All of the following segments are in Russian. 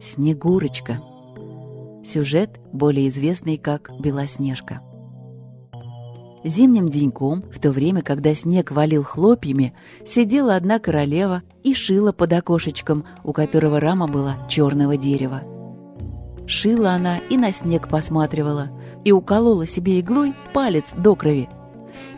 Снегурочка. Сюжет, более известный как «Белоснежка». Зимним деньком, в то время, когда снег валил хлопьями, сидела одна королева и шила под окошечком, у которого рама была черного дерева. Шила она и на снег посматривала, и уколола себе иглой палец до крови.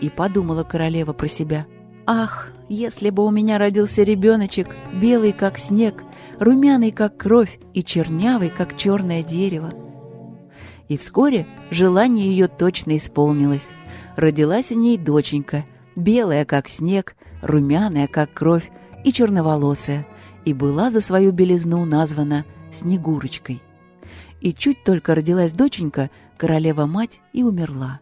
И подумала королева про себя. «Ах, если бы у меня родился ребеночек, белый как снег, румяный как кровь и чернявый как черное дерево!» И вскоре желание ее точно исполнилось родилась у ней доченька, белая, как снег, румяная, как кровь, и черноволосая, и была за свою белизну названа Снегурочкой. И чуть только родилась доченька, королева-мать и умерла.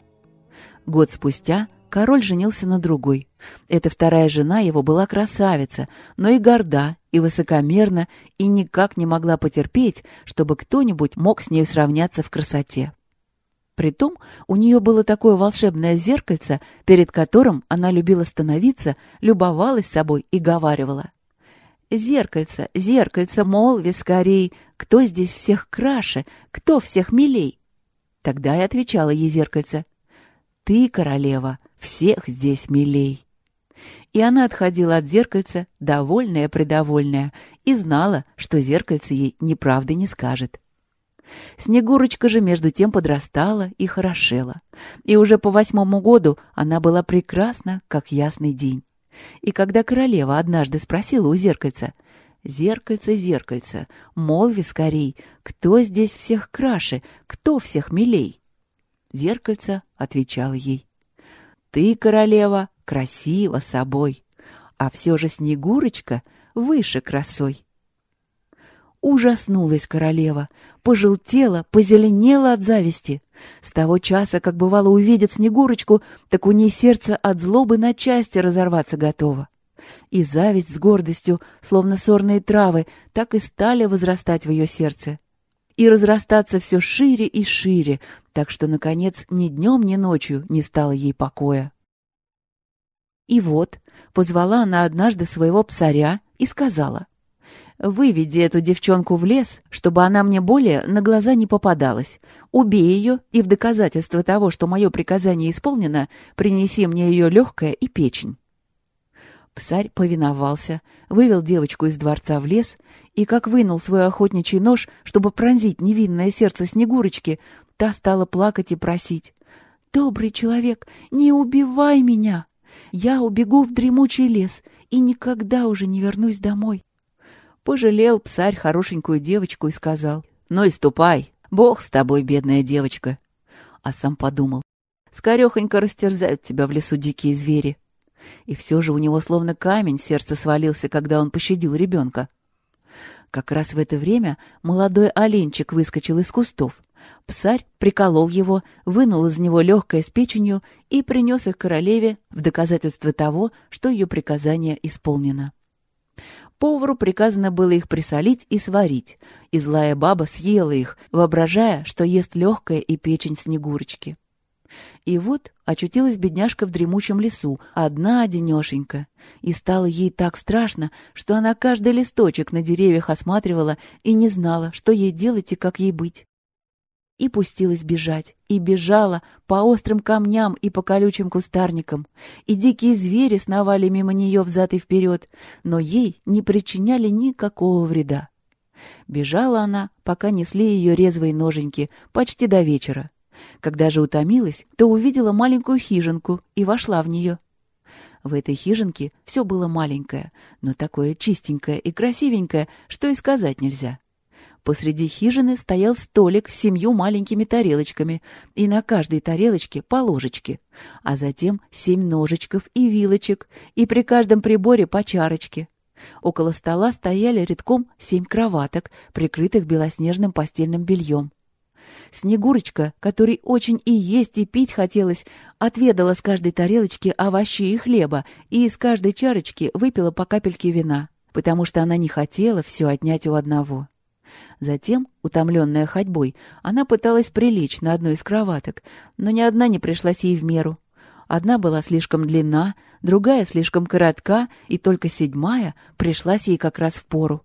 Год спустя король женился на другой. Эта вторая жена его была красавица, но и горда, и высокомерна, и никак не могла потерпеть, чтобы кто-нибудь мог с ней сравняться в красоте. Притом у нее было такое волшебное зеркальце, перед которым она любила становиться, любовалась собой и говаривала. «Зеркальце, зеркальце, молви скорей, кто здесь всех краше, кто всех милей?» Тогда и отвечала ей зеркальце. «Ты, королева, всех здесь милей». И она отходила от зеркальца, довольная-предовольная, и знала, что зеркальце ей неправды не скажет. Снегурочка же между тем подрастала и хорошела. И уже по восьмому году она была прекрасна, как ясный день. И когда королева однажды спросила у зеркальца, «Зеркальце, зеркальце, молви скорей, кто здесь всех краше, кто всех милей?» Зеркальце отвечало ей, «Ты, королева, красива собой, а все же Снегурочка выше красой». Ужаснулась королева, пожелтела, позеленела от зависти. С того часа, как бывало увидит Снегурочку, так у ней сердце от злобы на части разорваться готово. И зависть с гордостью, словно сорные травы, так и стали возрастать в ее сердце. И разрастаться все шире и шире, так что, наконец, ни днем, ни ночью не стало ей покоя. И вот позвала она однажды своего псаря и сказала — Выведи эту девчонку в лес, чтобы она мне более на глаза не попадалась. Убей ее, и в доказательство того, что мое приказание исполнено, принеси мне ее легкое и печень». Псарь повиновался, вывел девочку из дворца в лес и, как вынул свой охотничий нож, чтобы пронзить невинное сердце Снегурочки, та стала плакать и просить. «Добрый человек, не убивай меня! Я убегу в дремучий лес и никогда уже не вернусь домой. Пожалел псарь хорошенькую девочку и сказал, «Ну и ступай, бог с тобой, бедная девочка». А сам подумал, «Скорехонько растерзают тебя в лесу дикие звери». И все же у него словно камень сердце свалился, когда он пощадил ребенка. Как раз в это время молодой оленчик выскочил из кустов. Псарь приколол его, вынул из него легкое с печенью и принес их королеве в доказательство того, что ее приказание исполнено. Повару приказано было их присолить и сварить, и злая баба съела их, воображая, что ест легкое и печень Снегурочки. И вот очутилась бедняжка в дремучем лесу, одна-одинешенька, и стало ей так страшно, что она каждый листочек на деревьях осматривала и не знала, что ей делать и как ей быть и пустилась бежать, и бежала по острым камням и по колючим кустарникам, и дикие звери сновали мимо нее взад и вперед, но ей не причиняли никакого вреда. Бежала она, пока несли ее резвые ноженьки, почти до вечера. Когда же утомилась, то увидела маленькую хижинку и вошла в нее. В этой хижинке все было маленькое, но такое чистенькое и красивенькое, что и сказать нельзя. Посреди хижины стоял столик с семью маленькими тарелочками, и на каждой тарелочке по ложечке, а затем семь ножичков и вилочек, и при каждом приборе по чарочке. Около стола стояли редком семь кроваток, прикрытых белоснежным постельным бельем. Снегурочка, которой очень и есть, и пить хотелось, отведала с каждой тарелочки овощей и хлеба, и из каждой чарочки выпила по капельке вина, потому что она не хотела все отнять у одного. Затем, утомленная ходьбой, она пыталась прилечь на одну из кроваток, но ни одна не пришлась ей в меру. Одна была слишком длинна, другая слишком коротка, и только седьмая пришлась ей как раз в пору.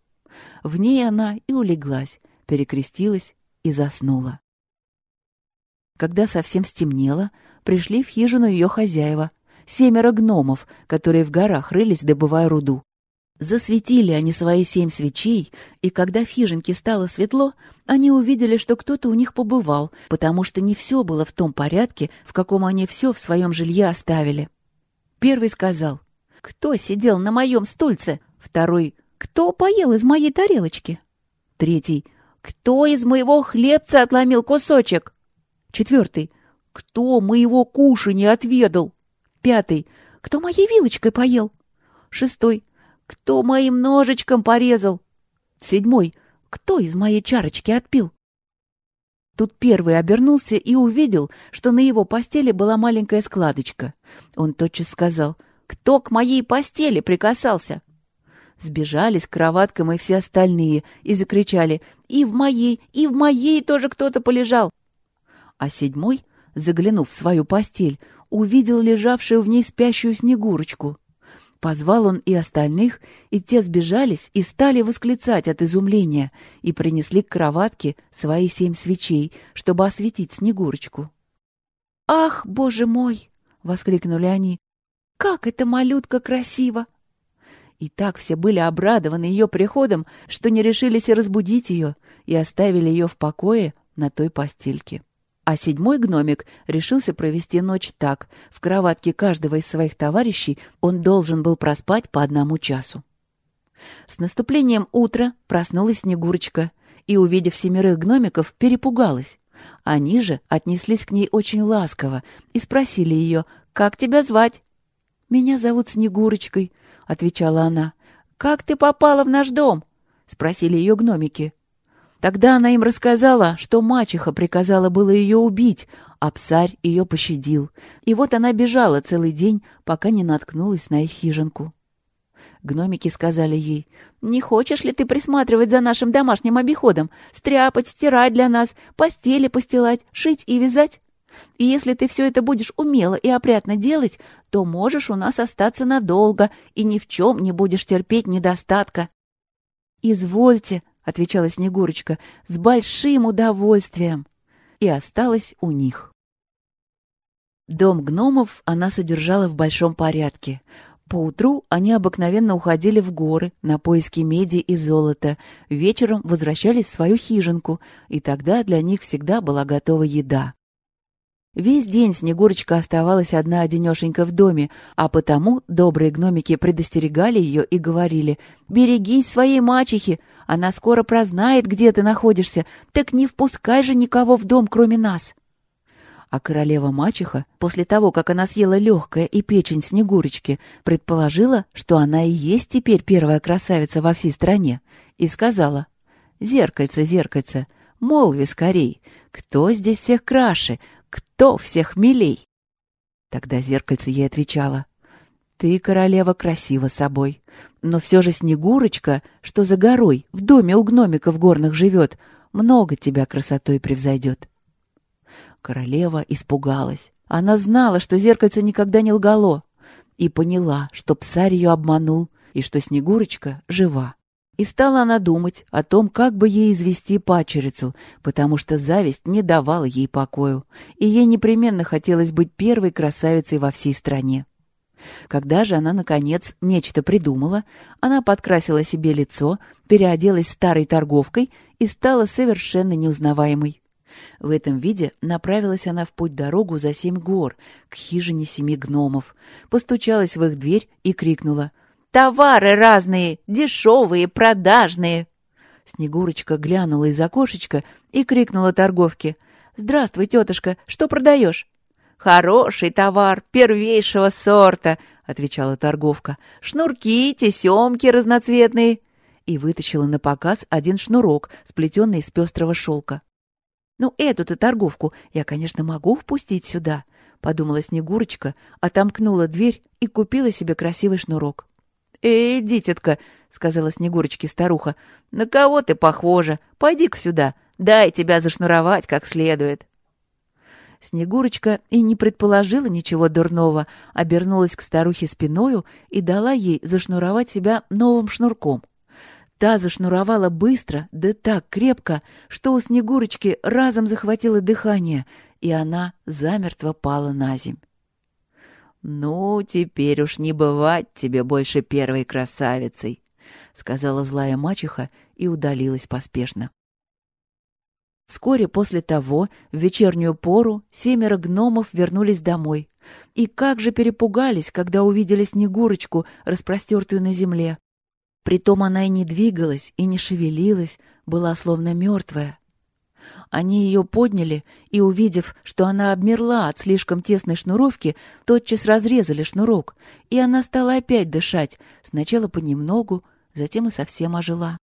В ней она и улеглась, перекрестилась и заснула. Когда совсем стемнело, пришли в хижину ее хозяева, семеро гномов, которые в горах рылись, добывая руду. Засветили они свои семь свечей, и когда в хижинке стало светло, они увидели, что кто-то у них побывал, потому что не все было в том порядке, в каком они все в своем жилье оставили. Первый сказал, «Кто сидел на моем стульце?» Второй, «Кто поел из моей тарелочки?» Третий, «Кто из моего хлебца отломил кусочек?» Четвертый, «Кто моего кушанья отведал?» Пятый, «Кто моей вилочкой поел?» Шестой, кто моим ножичком порезал? Седьмой. Кто из моей чарочки отпил? Тут первый обернулся и увидел, что на его постели была маленькая складочка. Он тотчас сказал, «Кто к моей постели прикасался?» Сбежались к кроваткам и все остальные и закричали, «И в моей, и в моей тоже кто-то полежал!» А седьмой, заглянув в свою постель, увидел лежавшую в ней спящую Снегурочку. Позвал он и остальных, и те сбежались и стали восклицать от изумления и принесли к кроватке свои семь свечей, чтобы осветить Снегурочку. «Ах, боже мой!» — воскликнули они. «Как эта малютка красива!» И так все были обрадованы ее приходом, что не решились разбудить ее, и оставили ее в покое на той постельке. А седьмой гномик решился провести ночь так. В кроватке каждого из своих товарищей он должен был проспать по одному часу. С наступлением утра проснулась Снегурочка и, увидев семерых гномиков, перепугалась. Они же отнеслись к ней очень ласково и спросили ее, «Как тебя звать?» «Меня зовут Снегурочкой», — отвечала она. «Как ты попала в наш дом?» — спросили ее гномики. Тогда она им рассказала, что мачеха приказала было ее убить, а псарь ее пощадил. И вот она бежала целый день, пока не наткнулась на их хижинку. Гномики сказали ей, «Не хочешь ли ты присматривать за нашим домашним обиходом, стряпать, стирать для нас, постели постилать, шить и вязать? И если ты все это будешь умело и опрятно делать, то можешь у нас остаться надолго и ни в чем не будешь терпеть недостатка». «Извольте», — отвечала Снегурочка, — «с большим удовольствием!» И осталась у них. Дом гномов она содержала в большом порядке. Поутру они обыкновенно уходили в горы на поиски меди и золота, вечером возвращались в свою хижинку, и тогда для них всегда была готова еда. Весь день Снегурочка оставалась одна-одинешенька в доме, а потому добрые гномики предостерегали ее и говорили «Берегись своей мачехи, она скоро прознает, где ты находишься, так не впускай же никого в дом, кроме нас». А королева-мачеха, после того, как она съела легкое и печень Снегурочки, предположила, что она и есть теперь первая красавица во всей стране, и сказала «Зеркальце, зеркальце, молви скорей, кто здесь всех краше, кто всех милей?» Тогда зеркальце ей отвечало. «Ты, королева, красива собой. Но все же Снегурочка, что за горой, в доме у гномиков горных живет, много тебя красотой превзойдет». Королева испугалась. Она знала, что зеркальце никогда не лгало, и поняла, что псарь ее обманул, и что Снегурочка жива. И стала она думать о том, как бы ей извести пачерицу, потому что зависть не давала ей покою, и ей непременно хотелось быть первой красавицей во всей стране. Когда же она, наконец, нечто придумала, она подкрасила себе лицо, переоделась старой торговкой и стала совершенно неузнаваемой. В этом виде направилась она в путь-дорогу за семь гор, к хижине семи гномов, постучалась в их дверь и крикнула Товары разные, дешевые, продажные. Снегурочка глянула из окошечка и крикнула торговке. «Здравствуй, тетушка, что продаешь?» «Хороший товар, первейшего сорта», — отвечала торговка. «Шнурки, тесемки разноцветные». И вытащила на показ один шнурок, сплетенный из пестрого шелка. «Ну, эту-то торговку я, конечно, могу впустить сюда», — подумала Снегурочка, отомкнула дверь и купила себе красивый шнурок. «Эй, дитятка!» — сказала Снегурочке старуха. «На кого ты похожа? Пойди-ка сюда, дай тебя зашнуровать как следует». Снегурочка и не предположила ничего дурного, обернулась к старухе спиною и дала ей зашнуровать себя новым шнурком. Та зашнуровала быстро, да так крепко, что у Снегурочки разом захватило дыхание, и она замертво пала на земь. «Ну, теперь уж не бывать тебе больше первой красавицей», — сказала злая мачеха и удалилась поспешно. Вскоре после того, в вечернюю пору, семеро гномов вернулись домой. И как же перепугались, когда увидели Снегурочку, распростертую на земле. Притом она и не двигалась, и не шевелилась, была словно мертвая. Они ее подняли и, увидев, что она обмерла от слишком тесной шнуровки, тотчас разрезали шнурок, и она стала опять дышать, сначала понемногу, затем и совсем ожила.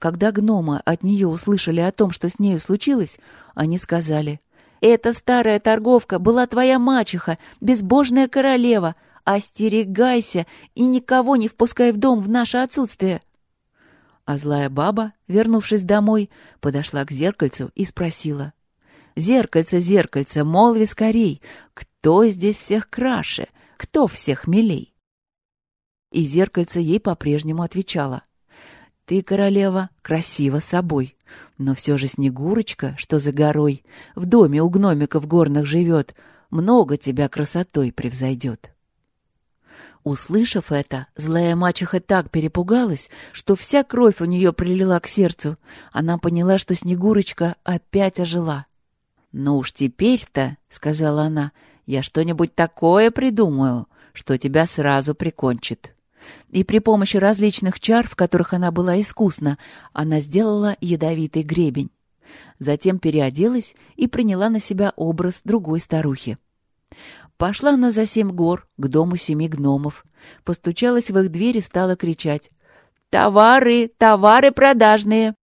Когда гномы от нее услышали о том, что с нею случилось, они сказали, «Эта старая торговка была твоя мачеха, безбожная королева. Остерегайся и никого не впускай в дом в наше отсутствие». А злая баба, вернувшись домой, подошла к зеркальцу и спросила, «Зеркальце, зеркальце, молви скорей, кто здесь всех краше, кто всех милей?» И зеркальце ей по-прежнему отвечало, ты, королева, красива собой. Но все же Снегурочка, что за горой, в доме у гномиков горных живет, много тебя красотой превзойдет. Услышав это, злая мачеха так перепугалась, что вся кровь у нее прилила к сердцу. Она поняла, что Снегурочка опять ожила. «Ну уж теперь-то, — сказала она, — я что-нибудь такое придумаю, что тебя сразу прикончит» и при помощи различных чар, в которых она была искусна, она сделала ядовитый гребень. Затем переоделась и приняла на себя образ другой старухи. Пошла она за семь гор, к дому семи гномов. Постучалась в их дверь и стала кричать. «Товары! Товары продажные!»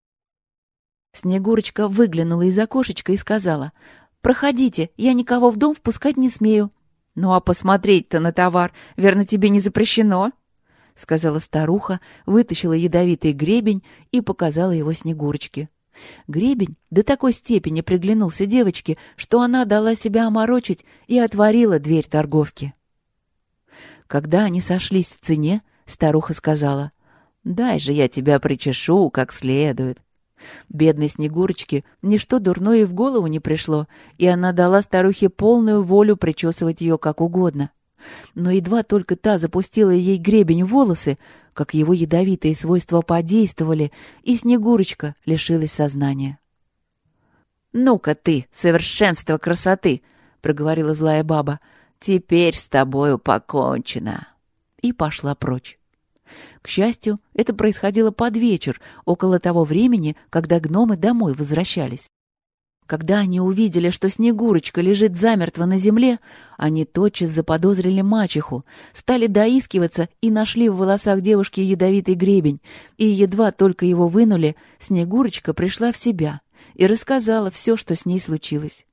Снегурочка выглянула из окошечка и сказала. «Проходите, я никого в дом впускать не смею». «Ну а посмотреть-то на товар, верно, тебе не запрещено?» — сказала старуха, вытащила ядовитый гребень и показала его Снегурочке. Гребень до такой степени приглянулся девочке, что она дала себя оморочить и отворила дверь торговки. Когда они сошлись в цене, старуха сказала, «Дай же я тебя причешу как следует». Бедной Снегурочке ничто дурное в голову не пришло, и она дала старухе полную волю причесывать ее как угодно. Но едва только та запустила ей гребень в волосы, как его ядовитые свойства подействовали, и Снегурочка лишилась сознания. «Ну-ка ты, совершенство красоты!» — проговорила злая баба. «Теперь с тобою покончено!» И пошла прочь. К счастью, это происходило под вечер, около того времени, когда гномы домой возвращались. Когда они увидели, что Снегурочка лежит замертво на земле, они тотчас заподозрили мачеху, стали доискиваться и нашли в волосах девушки ядовитый гребень, и едва только его вынули, Снегурочка пришла в себя и рассказала все, что с ней случилось.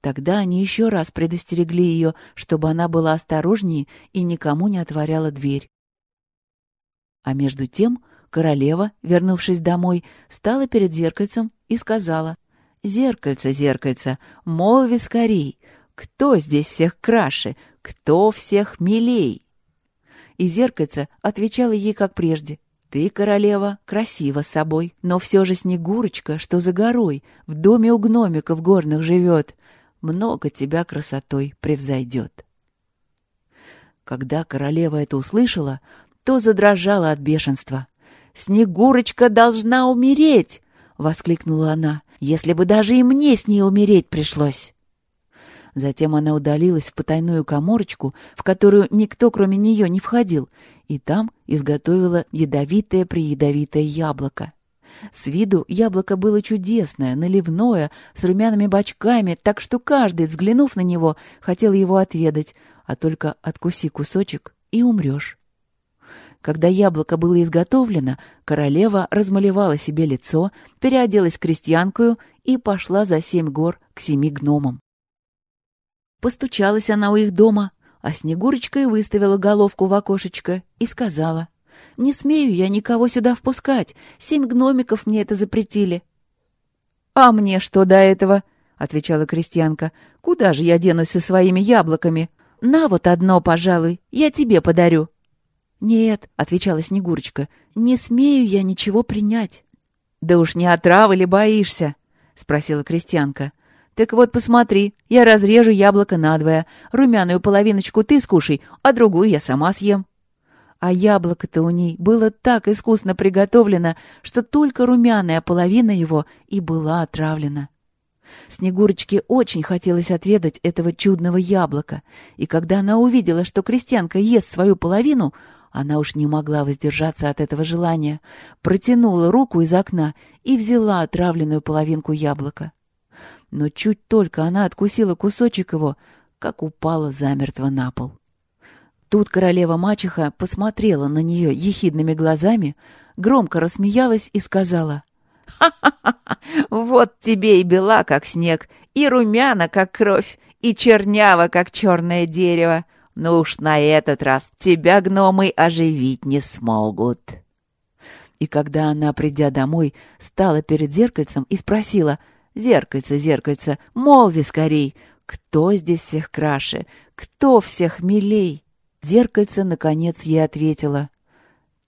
Тогда они еще раз предостерегли ее, чтобы она была осторожнее и никому не отворяла дверь. А между тем королева, вернувшись домой, стала перед зеркальцем и сказала — Зеркальце, зеркальце, молви скорей, кто здесь всех краше, кто всех милей? И зеркальце отвечало ей, как прежде. Ты, королева, красива собой, но все же Снегурочка, что за горой, в доме у гномиков горных живет, много тебя красотой превзойдет. Когда королева это услышала, то задрожала от бешенства. «Снегурочка должна умереть!» — воскликнула она если бы даже и мне с ней умереть пришлось. Затем она удалилась в потайную коморочку, в которую никто, кроме нее, не входил, и там изготовила ядовитое-приядовитое яблоко. С виду яблоко было чудесное, наливное, с румяными бочками, так что каждый, взглянув на него, хотел его отведать, а только откуси кусочек и умрешь. Когда яблоко было изготовлено, королева размалевала себе лицо, переоделась крестьянкою и пошла за семь гор к семи гномам. Постучалась она у их дома, а Снегурочка и выставила головку в окошечко и сказала, «Не смею я никого сюда впускать, семь гномиков мне это запретили». «А мне что до этого?» — отвечала крестьянка. «Куда же я денусь со своими яблоками? На вот одно, пожалуй, я тебе подарю». «Нет», — отвечала Снегурочка, — «не смею я ничего принять». «Да уж не отравы ли боишься?» — спросила крестьянка. «Так вот, посмотри, я разрежу яблоко надвое. Румяную половиночку ты скушай, а другую я сама съем». А яблоко-то у ней было так искусно приготовлено, что только румяная половина его и была отравлена. Снегурочке очень хотелось отведать этого чудного яблока, и когда она увидела, что крестьянка ест свою половину, она уж не могла воздержаться от этого желания, протянула руку из окна и взяла отравленную половинку яблока. Но чуть только она откусила кусочек его, как упала замертво на пол. Тут королева-мачеха посмотрела на нее ехидными глазами, громко рассмеялась и сказала, «Ха-ха-ха! Вот тебе и бела, как снег, и румяна, как кровь, и чернява, как черное дерево. Ну уж на этот раз тебя гномы оживить не смогут. И когда она, придя домой, стала перед зеркальцем и спросила, «Зеркальце, зеркальце, молви скорей, кто здесь всех краше, кто всех милей?» Зеркальце, наконец, ей ответила,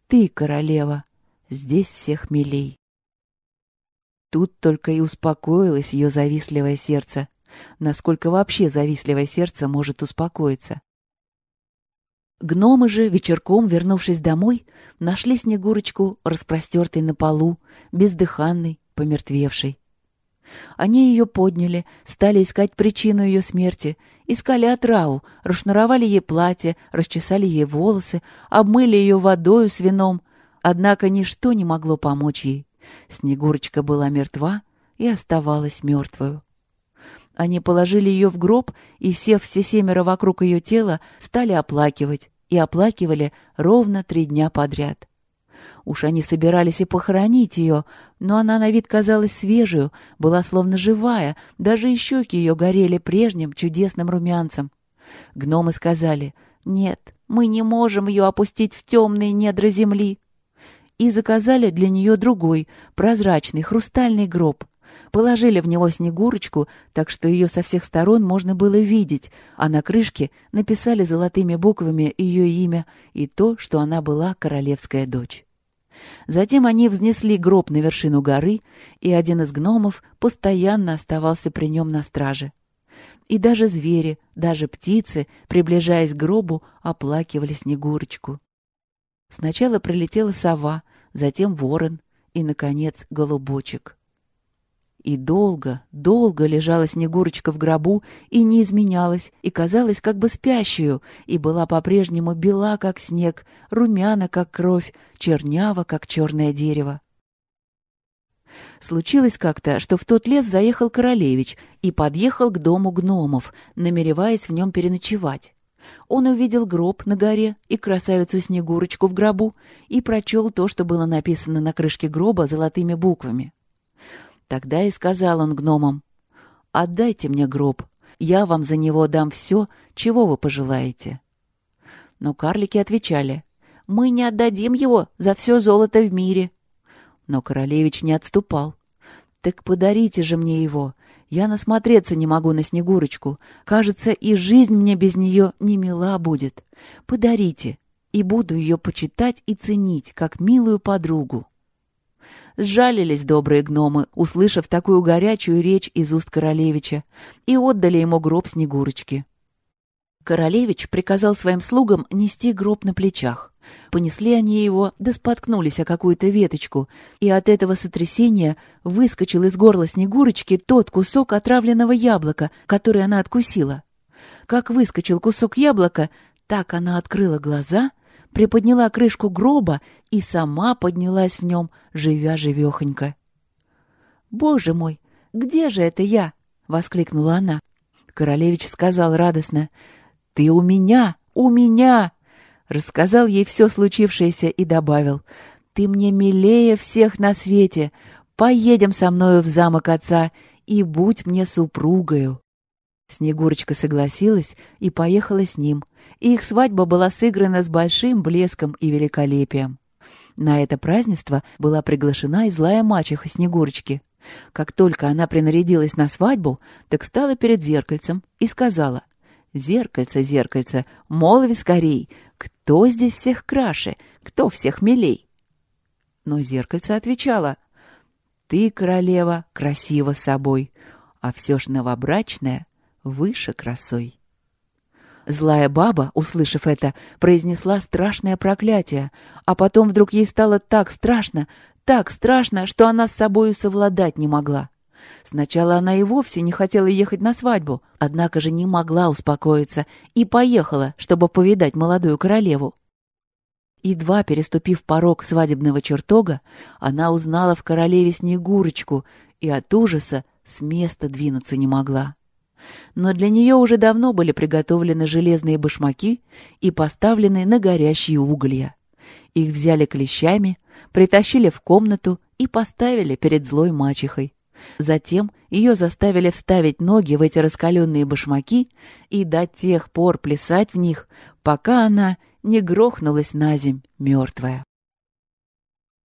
«Ты, королева, здесь всех милей». Тут только и успокоилось ее завистливое сердце. Насколько вообще завистливое сердце может успокоиться? Гномы же, вечерком, вернувшись домой, нашли Снегурочку распростертой на полу, бездыханной, помертвевшей. Они ее подняли, стали искать причину ее смерти, искали отраву, расшнуровали ей платье, расчесали ей волосы, обмыли ее водою с вином, однако ничто не могло помочь ей. Снегурочка была мертва и оставалась мертвою. Они положили ее в гроб, и, сев все семеро вокруг ее тела, стали оплакивать, и оплакивали ровно три дня подряд. Уж они собирались и похоронить ее, но она на вид казалась свежую, была словно живая, даже и щеки ее горели прежним чудесным румянцем. Гномы сказали, «Нет, мы не можем ее опустить в темные недра земли». И заказали для нее другой, прозрачный, хрустальный гроб — Положили в него Снегурочку, так что ее со всех сторон можно было видеть, а на крышке написали золотыми буквами ее имя и то, что она была королевская дочь. Затем они взнесли гроб на вершину горы, и один из гномов постоянно оставался при нем на страже. И даже звери, даже птицы, приближаясь к гробу, оплакивали Снегурочку. Сначала прилетела сова, затем ворон и, наконец, голубочек. И долго, долго лежала Снегурочка в гробу и не изменялась, и казалась как бы спящую, и была по-прежнему бела, как снег, румяна, как кровь, чернява, как черное дерево. Случилось как-то, что в тот лес заехал королевич и подъехал к дому гномов, намереваясь в нем переночевать. Он увидел гроб на горе и красавицу Снегурочку в гробу и прочел то, что было написано на крышке гроба золотыми буквами. Тогда и сказал он гномам, «Отдайте мне гроб, я вам за него дам все, чего вы пожелаете». Но карлики отвечали, «Мы не отдадим его за все золото в мире». Но королевич не отступал. «Так подарите же мне его. Я насмотреться не могу на Снегурочку. Кажется, и жизнь мне без нее не мила будет. Подарите, и буду ее почитать и ценить, как милую подругу». Сжалились добрые гномы, услышав такую горячую речь из уст королевича, и отдали ему гроб Снегурочки. Королевич приказал своим слугам нести гроб на плечах. Понесли они его, да споткнулись о какую-то веточку, и от этого сотрясения выскочил из горла Снегурочки тот кусок отравленного яблока, который она откусила. Как выскочил кусок яблока, так она открыла глаза приподняла крышку гроба и сама поднялась в нем, живя-живехонько. «Боже мой, где же это я?» — воскликнула она. Королевич сказал радостно. «Ты у меня, у меня!» Рассказал ей все случившееся и добавил. «Ты мне милее всех на свете. Поедем со мною в замок отца и будь мне супругою». Снегурочка согласилась и поехала с ним, и их свадьба была сыграна с большим блеском и великолепием. На это празднество была приглашена и злая мачеха Снегурочки. Как только она принарядилась на свадьбу, так стала перед зеркальцем и сказала, «Зеркальце, зеркальце, молви скорей, кто здесь всех краше, кто всех милей? Но зеркальце отвечало, «Ты, королева, красива собой, а все ж новобрачная выше красой». Злая баба, услышав это, произнесла страшное проклятие, а потом вдруг ей стало так страшно, так страшно, что она с собою совладать не могла. Сначала она и вовсе не хотела ехать на свадьбу, однако же не могла успокоиться и поехала, чтобы повидать молодую королеву. Едва переступив порог свадебного чертога, она узнала в королеве Снегурочку и от ужаса с места двинуться не могла. Но для нее уже давно были приготовлены железные башмаки и поставлены на горящие уголья. Их взяли клещами, притащили в комнату и поставили перед злой мачехой. Затем ее заставили вставить ноги в эти раскаленные башмаки и до тех пор плясать в них, пока она не грохнулась на земь мертвая.